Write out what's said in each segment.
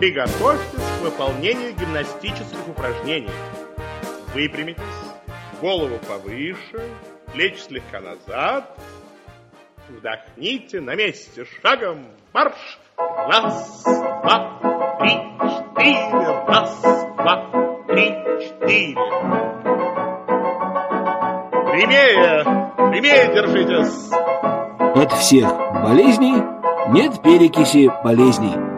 Приготовьтесь к выполнению гимнастических упражнений. Выпрямитесь, голову повыше, плечи слегка назад. Вдохните на месте, шагом марш. Раз, два, три, четыре. Раз, два, три, четыре. Прямее, прямее держитесь. От всех болезней нет перекиси болезней.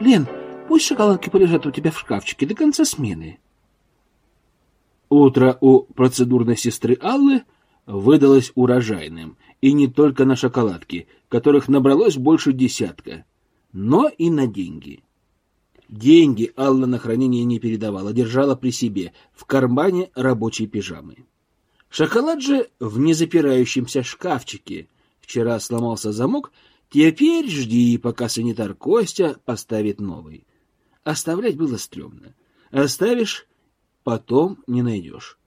Лен, пусть шоколадки полежат у тебя в шкафчике до конца смены. Утро у процедурной сестры Аллы выдалось урожайным, и не только на шоколадки, которых набралось больше десятка, но и на деньги. Деньги Алла на хранение не передавала, держала при себе, в кармане рабочей пижамы. Шоколад же в незапирающемся шкафчике. Вчера сломался замок, теперь жди, пока санитар Костя поставит новый. Оставлять было стрёмно. Оставишь, потом не найдешь.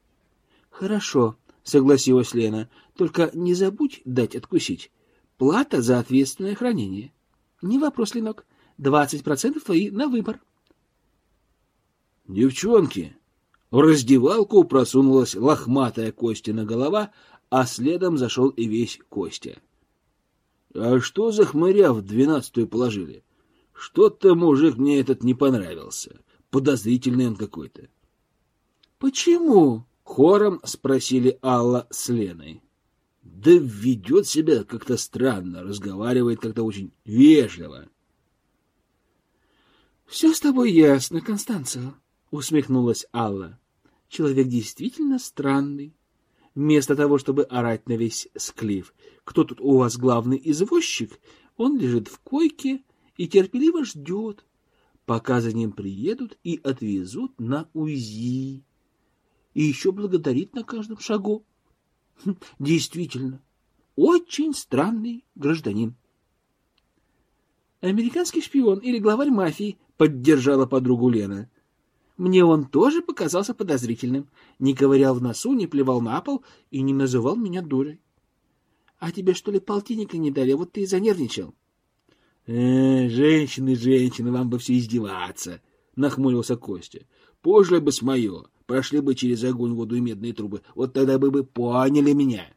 Хорошо, согласилась Лена. Только не забудь дать откусить. Плата за ответственное хранение. Не вопрос, Ленок. Двадцать процентов твои на выбор. Девчонки, в раздевалку просунулась лохматая Костина голова, а следом зашел и весь Костя. — А что за хмыря в двенадцатую положили? Что-то мужик мне этот не понравился. Подозрительный он какой-то. — Почему? — хором спросили Алла с Леной. — Да ведет себя как-то странно, разговаривает как-то очень вежливо. — Все с тобой ясно, Констанция, — усмехнулась Алла. Человек действительно странный. Вместо того, чтобы орать на весь склиф, кто тут у вас главный извозчик, он лежит в койке и терпеливо ждет, пока за ним приедут и отвезут на УЗИ. И еще благодарит на каждом шагу. Хм, действительно, очень странный гражданин. Американский шпион или главарь мафии, поддержала подругу Лена. Мне он тоже показался подозрительным. Не ковырял в носу, не плевал на пол и не называл меня дурой. А тебе, что ли, полтинника не дали? Вот ты и занервничал. Э, женщины, женщины, вам бы все издеваться, нахмурился Костя. Позже бы с мое, прошли бы через огонь, воду и медные трубы. Вот тогда бы вы поняли меня.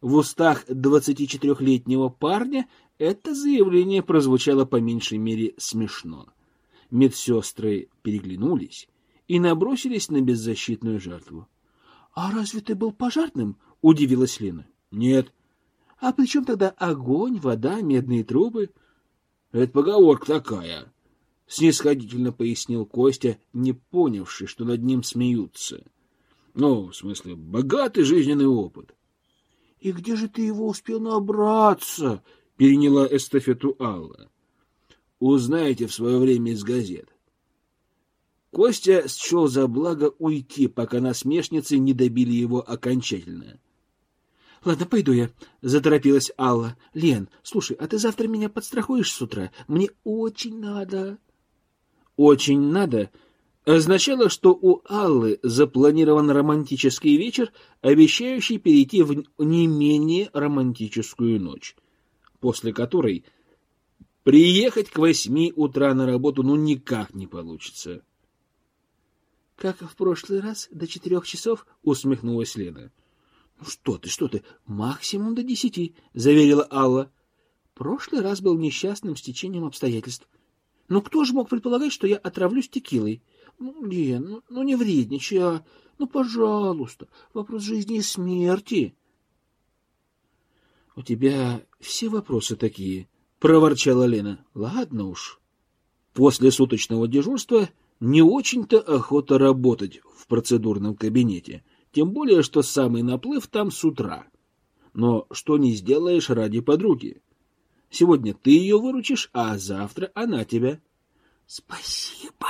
В устах двадцати четырехлетнего парня это заявление прозвучало по меньшей мере смешно. Медсестры переглянулись и набросились на беззащитную жертву. — А разве ты был пожарным? — удивилась Лена. — Нет. — А при чем тогда огонь, вода, медные трубы? — Это поговорка такая, — снисходительно пояснил Костя, не понявший, что над ним смеются. — Ну, в смысле, богатый жизненный опыт. — И где же ты его успел набраться? — переняла эстафету Алла узнаете в свое время из газет. Костя счел за благо уйти, пока насмешницы не добили его окончательно. — Ладно, пойду я, — заторопилась Алла. — Лен, слушай, а ты завтра меня подстрахуешь с утра? Мне очень надо. Очень надо означало, что у Аллы запланирован романтический вечер, обещающий перейти в не менее романтическую ночь, после которой Приехать к восьми утра на работу ну никак не получится. — Как в прошлый раз, до четырех часов? — усмехнулась Лена. — Ну что ты, что ты, максимум до десяти, — заверила Алла. Прошлый раз был несчастным стечением обстоятельств. Ну кто же мог предполагать, что я отравлюсь текилой? Ну, Лен, ну, ну не вредничай, а... Ну, пожалуйста, вопрос жизни и смерти. — У тебя все вопросы такие, проворчала Лена. Ладно уж. После суточного дежурства не очень-то охота работать в процедурном кабинете, тем более что самый наплыв там с утра. Но что не сделаешь ради подруги? Сегодня ты ее выручишь, а завтра она тебя. Спасибо.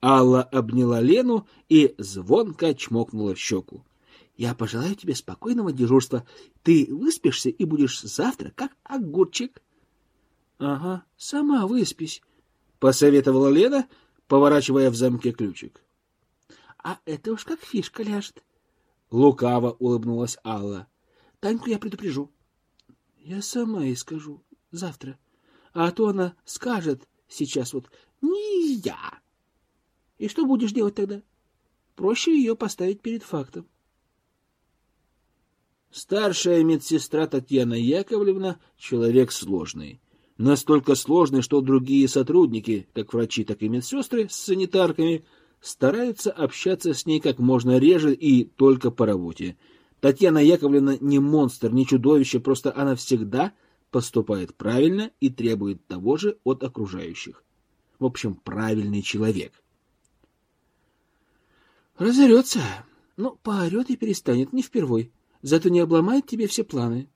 Алла обняла Лену и звонко чмокнула в щеку. Я пожелаю тебе спокойного дежурства. Ты выспишься и будешь завтра как огурчик. Ага, сама выспись, посоветовала Лена, поворачивая в замке ключик. А это уж как фишка ляжет. Лукаво улыбнулась Алла. Таньку я предупрежу. Я сама ей скажу. Завтра. А то она скажет сейчас вот «не я». И что будешь делать тогда? Проще ее поставить перед фактом. Старшая медсестра Татьяна Яковлевна — человек сложный. Настолько сложный, что другие сотрудники, как врачи, так и медсестры с санитарками, стараются общаться с ней как можно реже и только по работе. Татьяна Яковлевна не монстр, не чудовище, просто она всегда поступает правильно и требует того же от окружающих. В общем, правильный человек. Разорется. Ну, поорет и перестанет, не впервой. Зато не обломает тебе все планы.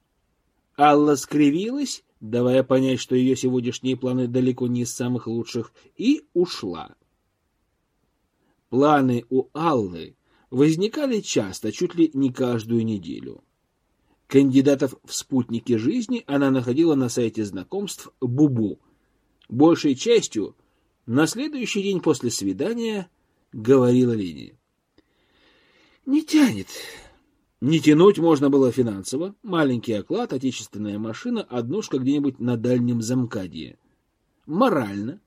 Алла скривилась, давая понять, что ее сегодняшние планы далеко не из самых лучших, и ушла. Планы у Аллы возникали часто, чуть ли не каждую неделю. Кандидатов в спутники жизни она находила на сайте знакомств Бубу. Большей частью на следующий день после свидания говорила Лене. «Не тянет. Не тянуть можно было финансово. Маленький оклад, отечественная машина, однушка где-нибудь на дальнем замкадье. Морально.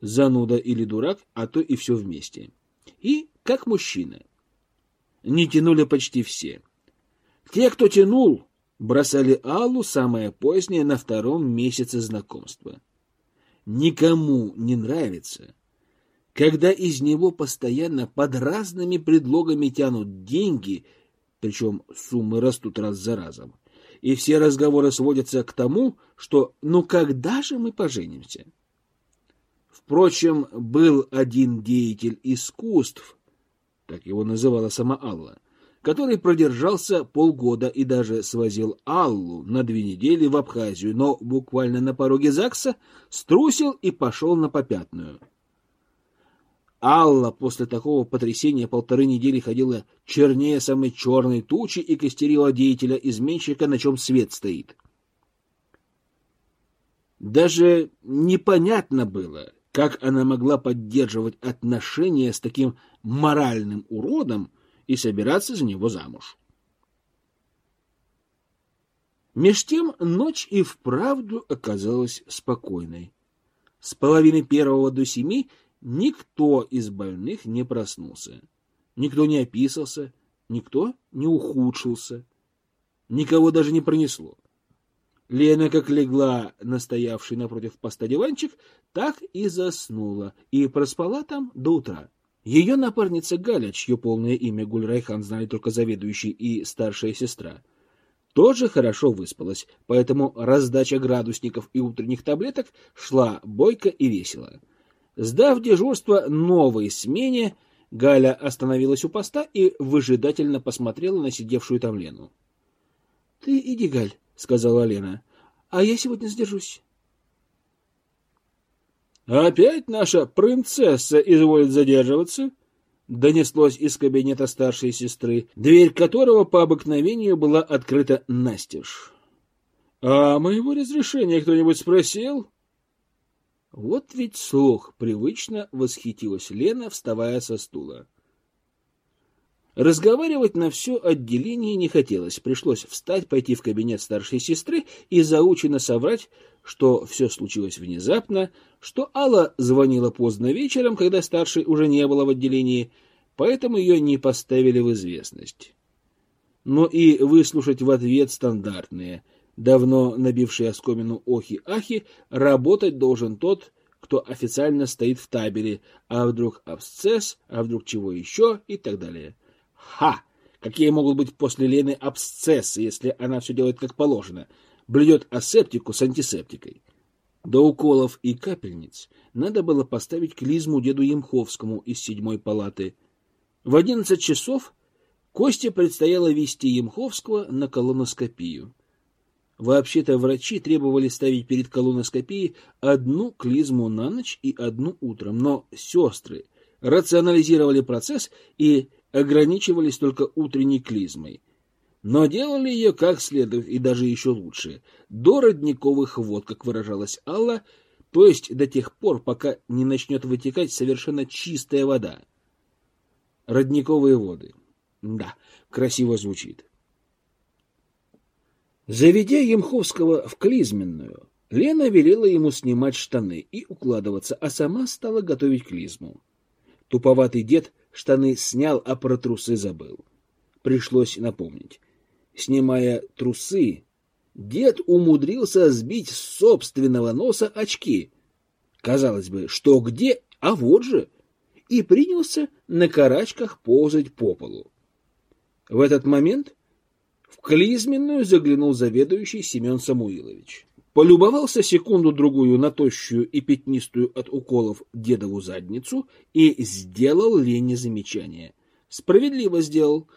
Зануда или дурак, а то и все вместе. И как мужчина. Не тянули почти все. Те, кто тянул, бросали Аллу самое позднее на втором месяце знакомства. Никому не нравится, когда из него постоянно под разными предлогами тянут деньги – причем суммы растут раз за разом. И все разговоры сводятся к тому, что «ну когда же мы поженимся?» Впрочем, был один деятель искусств, так его называла сама Алла, который продержался полгода и даже свозил Аллу на две недели в Абхазию, но буквально на пороге ЗАГСа струсил и пошел на попятную – Алла после такого потрясения полторы недели ходила чернее самой черной тучи и костерила деятеля-изменщика, на чем свет стоит. Даже непонятно было, как она могла поддерживать отношения с таким моральным уродом и собираться за него замуж. Меж тем ночь и вправду оказалась спокойной. С половины первого до семи Никто из больных не проснулся. Никто не описался, никто не ухудшился. Никого даже не пронесло. Лена как легла на стоявший напротив поста диванчик, так и заснула, и проспала там до утра. Ее напарница Галя, чье полное имя Гульрайхан знали только заведующий и старшая сестра, тоже хорошо выспалась, поэтому раздача градусников и утренних таблеток шла бойко и весело. Сдав дежурство новой смене, Галя остановилась у поста и выжидательно посмотрела на сидевшую там Лену. — Ты иди, Галь, — сказала Лена, — а я сегодня сдержусь. — Опять наша принцесса изволит задерживаться? — донеслось из кабинета старшей сестры, дверь которого по обыкновению была открыта настежь. — А моего разрешения кто-нибудь спросил? — вот ведь слух! Привычно восхитилась Лена, вставая со стула. Разговаривать на все отделение не хотелось. Пришлось встать, пойти в кабинет старшей сестры и заучено соврать, что все случилось внезапно, что Алла звонила поздно вечером, когда старшей уже не было в отделении, поэтому ее не поставили в известность. Но и выслушать в ответ стандартные – давно набивший оскомину охи-ахи, работать должен тот, кто официально стоит в табеле, а вдруг абсцесс, а вдруг чего еще и так далее. Ха! Какие могут быть после Лены абсцессы, если она все делает как положено? Блюдет асептику с антисептикой. До уколов и капельниц надо было поставить клизму деду Емховскому из седьмой палаты. В одиннадцать часов Косте предстояло вести Емховского на колоноскопию. Вообще-то врачи требовали ставить перед колоноскопией одну клизму на ночь и одну утром, но сестры рационализировали процесс и ограничивались только утренней клизмой. Но делали ее как следует и даже еще лучше, до родниковых вод, как выражалась Алла, то есть до тех пор, пока не начнет вытекать совершенно чистая вода. Родниковые воды. Да, красиво звучит. Заведя Емховского в клизменную, Лена велела ему снимать штаны и укладываться, а сама стала готовить клизму. Туповатый дед штаны снял, а про трусы забыл. Пришлось напомнить. Снимая трусы, дед умудрился сбить с собственного носа очки. Казалось бы, что где, а вот же. И принялся на карачках ползать по полу. В этот момент клизменную заглянул заведующий Семен Самуилович. Полюбовался секунду-другую на тощую и пятнистую от уколов дедову задницу и сделал Лене замечание. Справедливо сделал.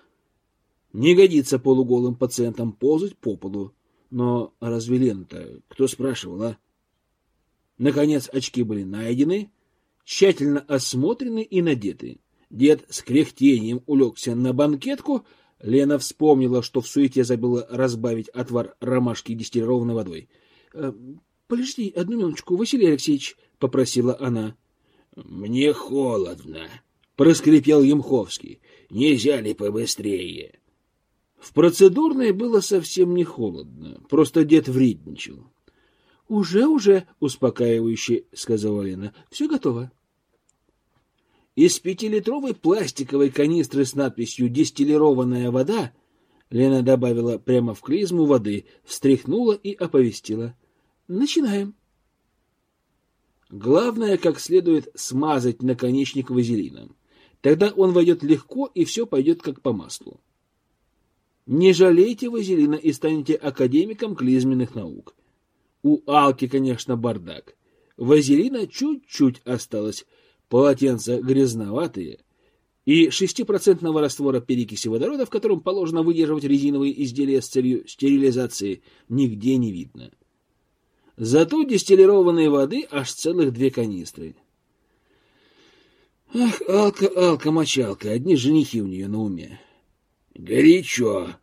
Не годится полуголым пациентам ползать по полу. Но разве Лена-то кто спрашивал, а? Наконец очки были найдены, тщательно осмотрены и надеты. Дед с кряхтением улегся на банкетку. Лена вспомнила, что в суете забыла разбавить отвар ромашки дистиллированной водой. «Э, — Подожди одну минуточку, Василий Алексеевич, — попросила она. — Мне холодно, — проскрипел Емховский. — Нельзя ли побыстрее? В процедурной было совсем не холодно, просто дед вредничал. — Уже, уже, — успокаивающе сказала Лена, — все готово. Из пятилитровой пластиковой канистры с надписью «Дистиллированная вода» Лена добавила прямо в клизму воды, встряхнула и оповестила. «Начинаем». Главное, как следует смазать наконечник вазелином. Тогда он войдет легко, и все пойдет как по маслу. Не жалейте вазелина и станете академиком клизменных наук. У Алки, конечно, бардак. Вазелина чуть-чуть осталось, полотенца грязноватые, и шестипроцентного раствора перекиси водорода, в котором положено выдерживать резиновые изделия с целью стерилизации, нигде не видно. Зато дистиллированной воды аж целых две канистры. Ах, Алка, Алка, мочалка, одни женихи у нее на уме. Горячо,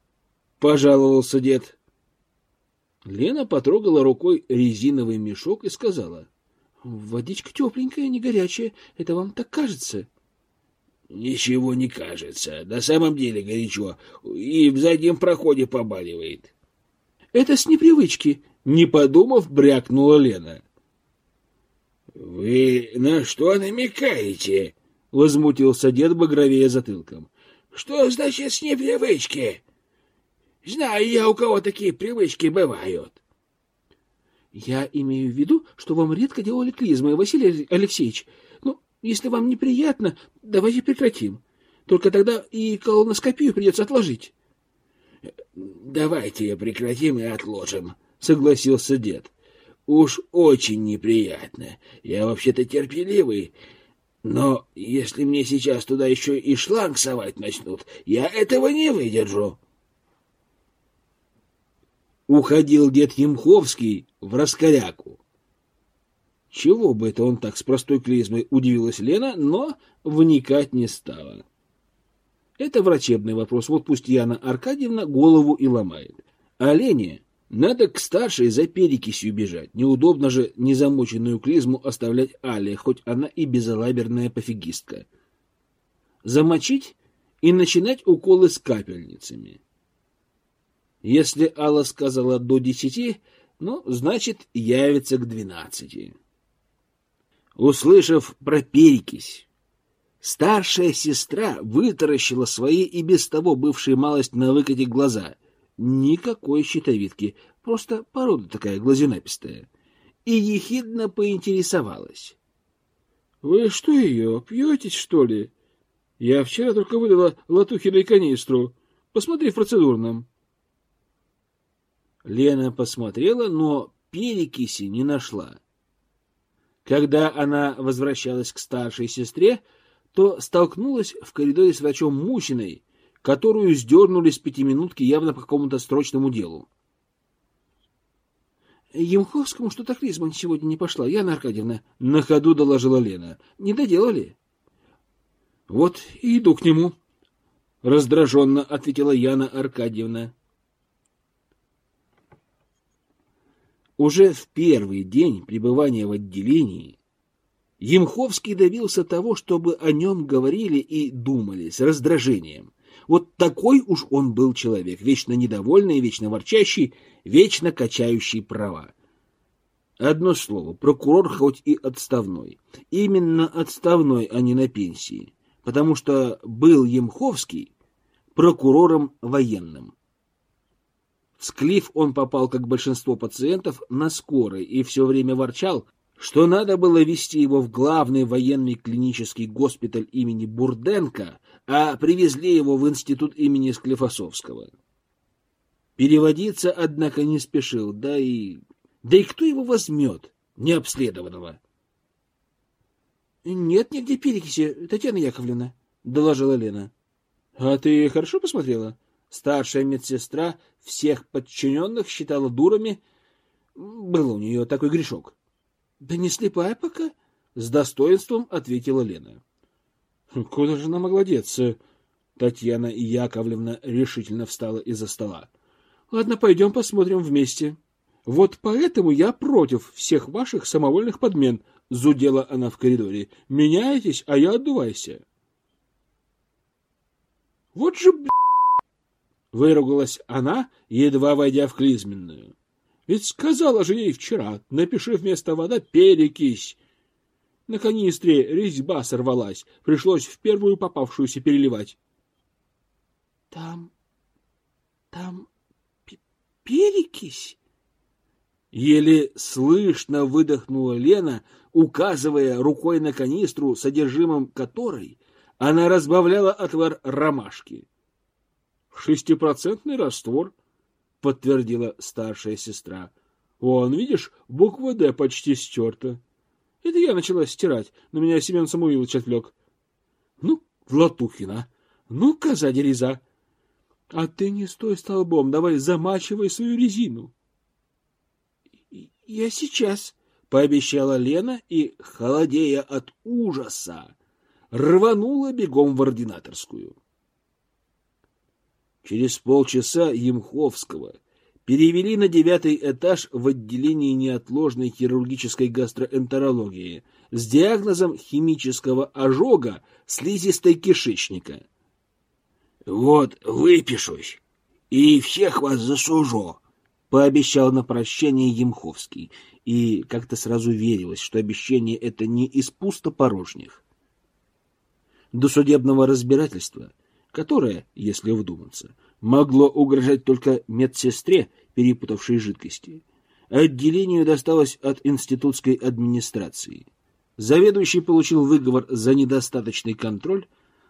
пожаловался дед. Лена потрогала рукой резиновый мешок и сказала. — Водичка тепленькая, не горячая. Это вам так кажется? — Ничего не кажется. На самом деле горячо. И в заднем проходе побаливает. — Это с непривычки. Не подумав, брякнула Лена. — Вы на что намекаете? — возмутился дед, багровея затылком. — Что значит с непривычки? Знаю я, у кого такие привычки бывают. Я имею в виду, что вам редко делали клизмы, Василий Алексеевич. Ну, если вам неприятно, давайте прекратим. Только тогда и колоноскопию придется отложить. Давайте прекратим и отложим, согласился дед. Уж очень неприятно. Я вообще-то терпеливый. Но если мне сейчас туда еще и шланг совать начнут, я этого не выдержу. Уходил дед Емховский в раскоряку. Чего бы это он так с простой клизмой, удивилась Лена, но вникать не стала. Это врачебный вопрос, вот пусть Яна Аркадьевна голову и ломает. А Лене надо к старшей за перекисью бежать. Неудобно же незамоченную клизму оставлять Але, хоть она и безалаберная пофигистка. Замочить и начинать уколы с капельницами. Если Алла сказала до десяти, ну, значит, явится к двенадцати. Услышав про перекись, старшая сестра вытаращила свои и без того бывшие малость на выкате глаза. Никакой щитовидки, просто порода такая глазенапистая. И ехидно поинтересовалась. — Вы что ее, пьетесь, что ли? Я вчера только вылила латухиной канистру. Посмотри в процедурном. — Лена посмотрела, но перекиси не нашла. Когда она возвращалась к старшей сестре, то столкнулась в коридоре с врачом Мусиной, которую сдернули с пятиминутки явно по какому-то срочному делу. Емховскому что-то клизма сегодня не пошла, Яна Аркадьевна, — на ходу доложила Лена. — Не доделали? — Вот и иду к нему, — раздраженно ответила Яна Аркадьевна. Уже в первый день пребывания в отделении Емховский добился того, чтобы о нем говорили и думали с раздражением. Вот такой уж он был человек, вечно недовольный, вечно ворчащий, вечно качающий права. Одно слово, прокурор хоть и отставной. Именно отставной, а не на пенсии. Потому что был Емховский прокурором военным. Склиф он попал, как большинство пациентов, на скорой и все время ворчал, что надо было вести его в главный военный клинический госпиталь имени Бурденко, а привезли его в институт имени Склифосовского. Переводиться, однако, не спешил, да и... Да и кто его возьмет, необследованного? — Нет нигде перекиси, Татьяна Яковлевна, — доложила Лена. — А ты хорошо посмотрела? Старшая медсестра всех подчиненных считала дурами. Был у нее такой грешок. — Да не слепая пока, — с достоинством ответила Лена. — Куда же она могла деться? Татьяна Яковлевна решительно встала из-за стола. — Ладно, пойдем посмотрим вместе. Вот поэтому я против всех ваших самовольных подмен, — зудела она в коридоре. — Меняетесь, а я отдувайся. — Вот же, б***! — выругалась она, едва войдя в клизменную. — Ведь сказала же ей вчера, напиши вместо вода перекись. На канистре резьба сорвалась, пришлось в первую попавшуюся переливать. — Там... там перекись? Еле слышно выдохнула Лена, указывая рукой на канистру, содержимым которой она разбавляла отвар ромашки. «Шестипроцентный раствор», — подтвердила старшая сестра. «Вон, видишь, буква «Д» почти стерта. Это я начала стирать, но меня Семен Самуилович отвлек. Ну, Латухина, ну, коза дереза. А ты не стой столбом, давай замачивай свою резину. — Я сейчас, — пообещала Лена и, холодея от ужаса, рванула бегом в ординаторскую. Через полчаса Емховского перевели на девятый этаж в отделении неотложной хирургической гастроэнтерологии с диагнозом химического ожога слизистой кишечника. — Вот выпишусь и всех вас засужу, пообещал на прощание Емховский, и как-то сразу верилось, что обещание это не из пустопорожних. До судебного разбирательства, которое, если вдуматься, могло угрожать только медсестре, перепутавшей жидкости, отделению досталось от институтской администрации. Заведующий получил выговор за недостаточный контроль,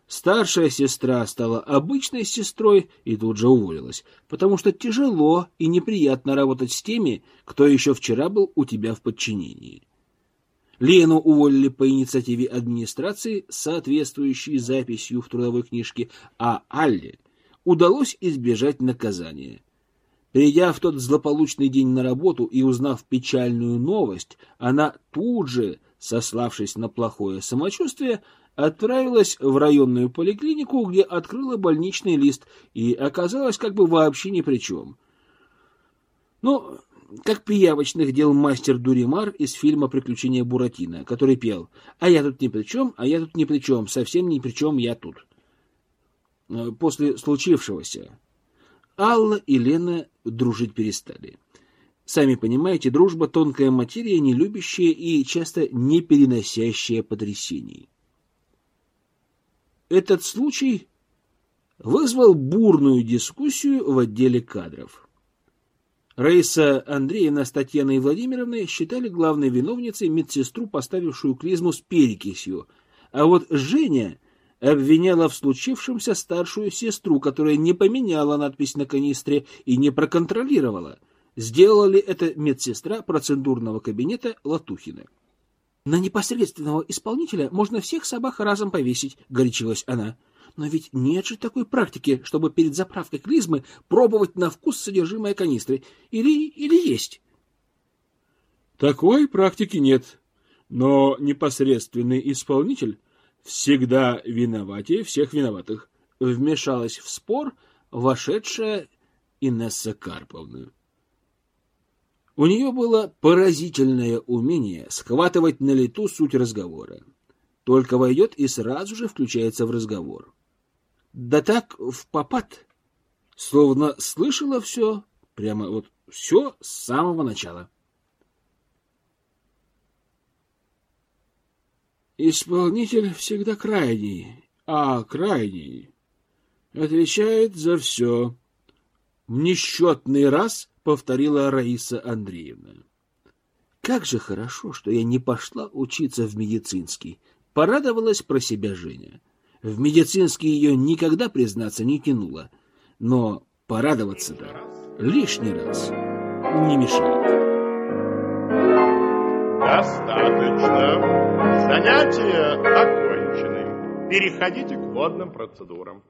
Старшая сестра стала обычной сестрой и тут же уволилась, потому что тяжело и неприятно работать с теми, кто еще вчера был у тебя в подчинении. Лену уволили по инициативе администрации, соответствующей записью в трудовой книжке, а Алле удалось избежать наказания. Придя в тот злополучный день на работу и узнав печальную новость, она тут же, сославшись на плохое самочувствие, отправилась в районную поликлинику, где открыла больничный лист и оказалась как бы вообще ни при чем. Ну, как пиявочных дел мастер Дуримар из фильма «Приключения Буратино», который пел «А я тут ни при чем, а я тут ни при чем, совсем ни при чем, я тут». Э, после случившегося Алла и Лена дружить перестали. Сами понимаете, дружба — тонкая материя, не любящая и часто не переносящая потрясений. Этот случай вызвал бурную дискуссию в отделе кадров. Раиса Андреевна с Татьяной Владимировной считали главной виновницей медсестру, поставившую клизму с перекисью, а вот Женя обвиняла в случившемся старшую сестру, которая не поменяла надпись на канистре и не проконтролировала, сделала ли это медсестра процедурного кабинета Латухина. На непосредственного исполнителя можно всех собак разом повесить, — горячилась она. Но ведь нет же такой практики, чтобы перед заправкой клизмы пробовать на вкус содержимое канистры. Или, или есть? Такой практики нет. Но непосредственный исполнитель всегда виноватее всех виноватых. Вмешалась в спор вошедшая Инесса Карповна. У нее было поразительное умение схватывать на лету суть разговора. Только войдет и сразу же включается в разговор. Да так в попад, словно слышала все, прямо вот все с самого начала. Исполнитель всегда крайний, а крайний отвечает за все. В несчетный раз повторила Раиса Андреевна. Как же хорошо, что я не пошла учиться в медицинский. Порадовалась про себя Женя. В медицинский ее никогда, признаться, не тянуло. Но порадоваться-то лишний раз не мешает. Достаточно. Занятия окончены. Переходите к водным процедурам.